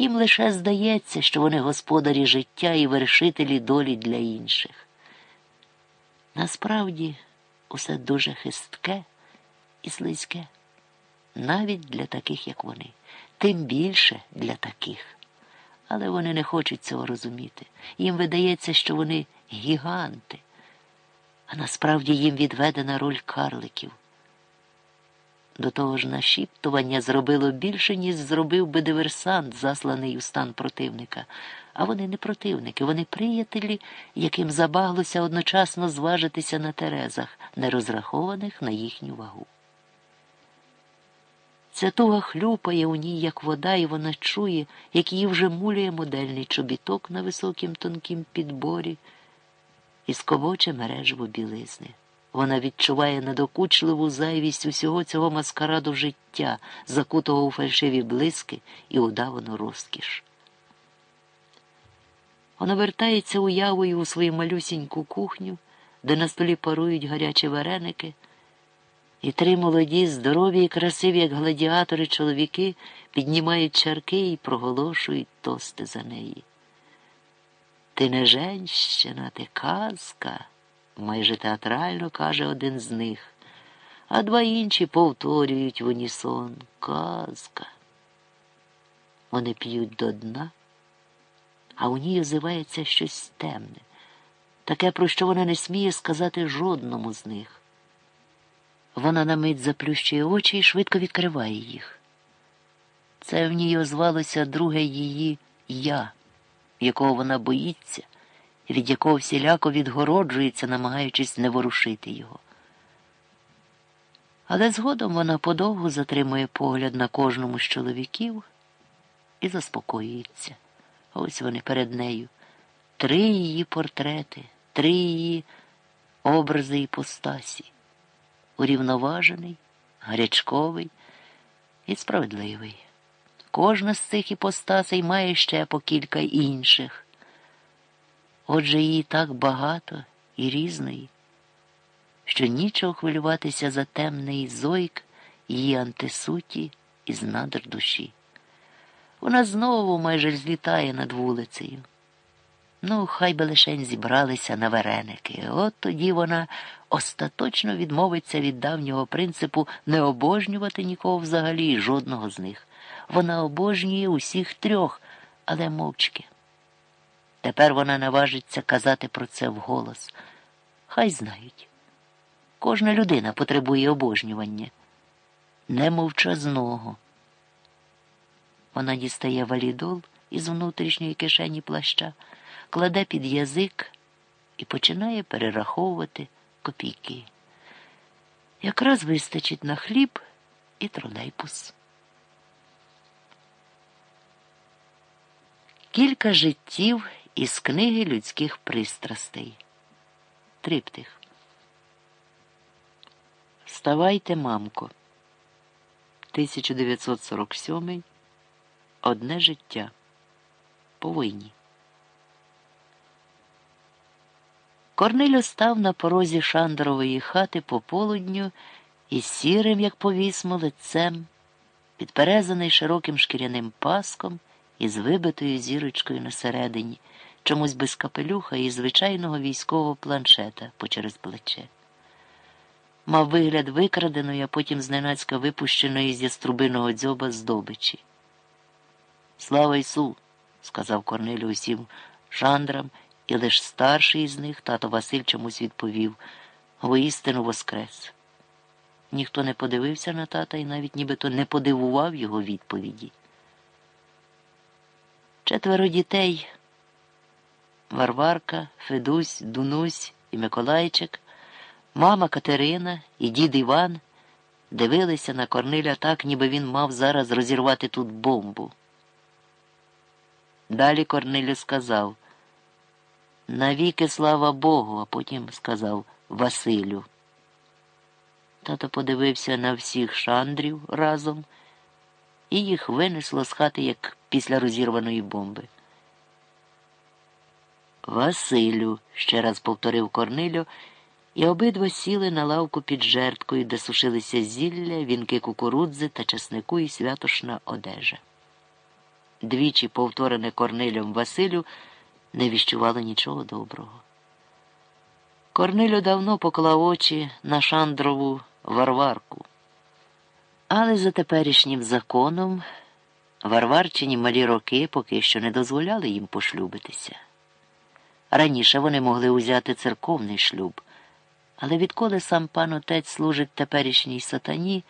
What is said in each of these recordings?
Їм лише здається, що вони господарі життя і вершителі долі для інших. Насправді усе дуже хистке і слизьке, навіть для таких, як вони, тим більше для таких. Але вони не хочуть цього розуміти. Їм видається, що вони гіганти, а насправді їм відведена роль карликів. До того ж, нашіптування зробило більше, ніж зробив би диверсант, засланий у стан противника. А вони не противники, вони приятелі, яким забаглося одночасно зважитися на терезах, не розрахованих на їхню вагу. Ця туга хлюпає у ній, як вода, і вона чує, як її вже мулює модельний чобіток на високім тонкім підборі і скобоче мережево білизни. Вона відчуває надокучливу зайвість усього цього маскараду життя, закутого у фальшиві блиски і удавану розкіш. Вона вертається уявою у свою малюсіньку кухню, де на столі парують гарячі вареники, і три молоді, здорові і красиві, як гладіатори чоловіки, піднімають чарки і проголошують тости за неї. Ти не женщина, ти казка майже театрально каже один з них, а два інші повторюють в унісон казка. Вони п'ють до дна, а у ній озивається щось темне, таке, про що вона не сміє сказати жодному з них. Вона на мить заплющує очі і швидко відкриває їх. Це в ній озвалося друге її я, якого вона боїться від якого всіляко відгороджується, намагаючись не ворушити його. Але згодом вона подовго затримує погляд на кожному з чоловіків і заспокоюється. Ось вони перед нею. Три її портрети, три її образи і постасі. Урівноважений, гарячковий і справедливий. Кожна з цих іпостасей має ще по кілька інших. Отже, її так багато і різної, що нічого хвилюватися за темний зойк її антисуті із надр душі. Вона знову майже злітає над вулицею. Ну, хай би лишень зібралися на вареники. От тоді вона остаточно відмовиться від давнього принципу не обожнювати нікого взагалі жодного з них. Вона обожнює усіх трьох, але мовчки. Тепер вона наважиться казати про це вголос. Хай знають. Кожна людина потребує обожнювання, не мовчазного. Вона дістає валідол із внутрішньої кишені плаща, кладе під язик і починає перераховувати копійки. Якраз вистачить на хліб і тролейбус. Кілька життів із книги людських пристрастей. Триптих. Вставайте, мамко. 1947. Одне життя. По війні. Корнилю став на порозі Шандорової хати по полудню із сірим, як повісмо, лицем, підперезаний широким шкіряним паском із вибитою зірочкою на середині чомусь без капелюха і звичайного військового планшета почерез плече. Мав вигляд викраденої, а потім зненацька випущеної з яструбиного дзьоба здобичі. Слава Ісу, сказав Корнелю усім жандрам, і лиш старший із них, тато Василь чомусь відповів воістину воскрес. Ніхто не подивився на тата і навіть нібито не подивував його відповіді. Четверо дітей. Варварка, Федусь, Дунусь і Миколайчик, мама Катерина і дід Іван дивилися на Корниля так, ніби він мав зараз розірвати тут бомбу. Далі Корнилю сказав навіки слава Богу, а потім сказав Василю. Тато подивився на всіх шандрів разом, і їх винесло з хати, як після розірваної бомби. Василю, ще раз повторив Корнилю, і обидва сіли на лавку під жерткою, де сушилися зілля, вінки кукурудзи та часнику і святошна одежа. двічі повторене Корнилем Василю, не віщувало нічого доброго. Корнилю давно поклав очі на Шандрову Варварку. Але за теперішнім законом Варварчині малі роки поки що не дозволяли їм пошлюбитися. Раніше вони могли узяти церковний шлюб, але відколи сам пан отець служить теперішній сатані,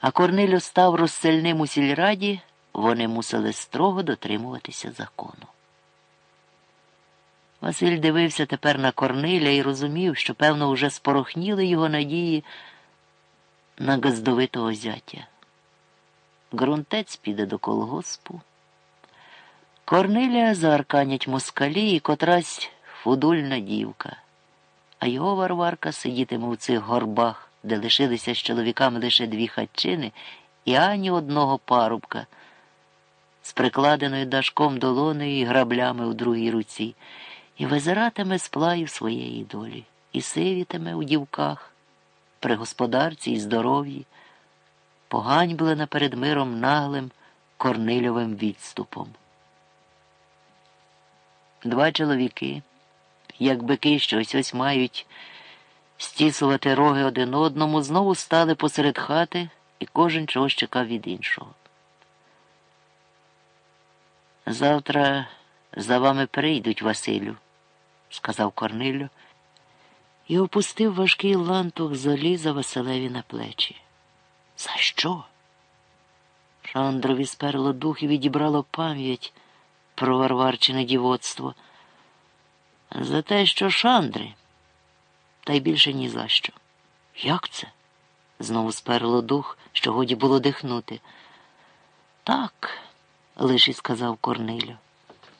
а Корнилю став розсельним у сільраді, вони мусили строго дотримуватися закону. Василь дивився тепер на Корниля і розумів, що, певно, уже спорохніли його надії на газдовитого зятя. Грунтець піде до колгоспу. Корниля заарканять москалі і котрась фудульна дівка, а його Варварка сидітиме у цих горбах, де лишилися з чоловіками лише дві хатчини і ані одного парубка з прикладеною дашком долоною і граблями у другій руці, і визиратиме з плаю своєї долі, і сивітиме у дівках, при господарці і здоров'ї, поганьблена перед миром наглим корнильовим відступом. Два чоловіки, як бики, що ось ось мають стісувати роги один одному, знову стали посеред хати, і кожен чогось чекав від іншого. Завтра за вами прийдуть, Василю, сказав Корнилю, і опустив важкий лантух заліза Василеві на плечі. За що? Шандрові сперло дух і відібрало пам'ять про варварчине дівоцтво. За те, що Шандри, та й більше ні за що. Як це? Знову сперло дух, що годі було дихнути. Так, лише сказав Корнилю.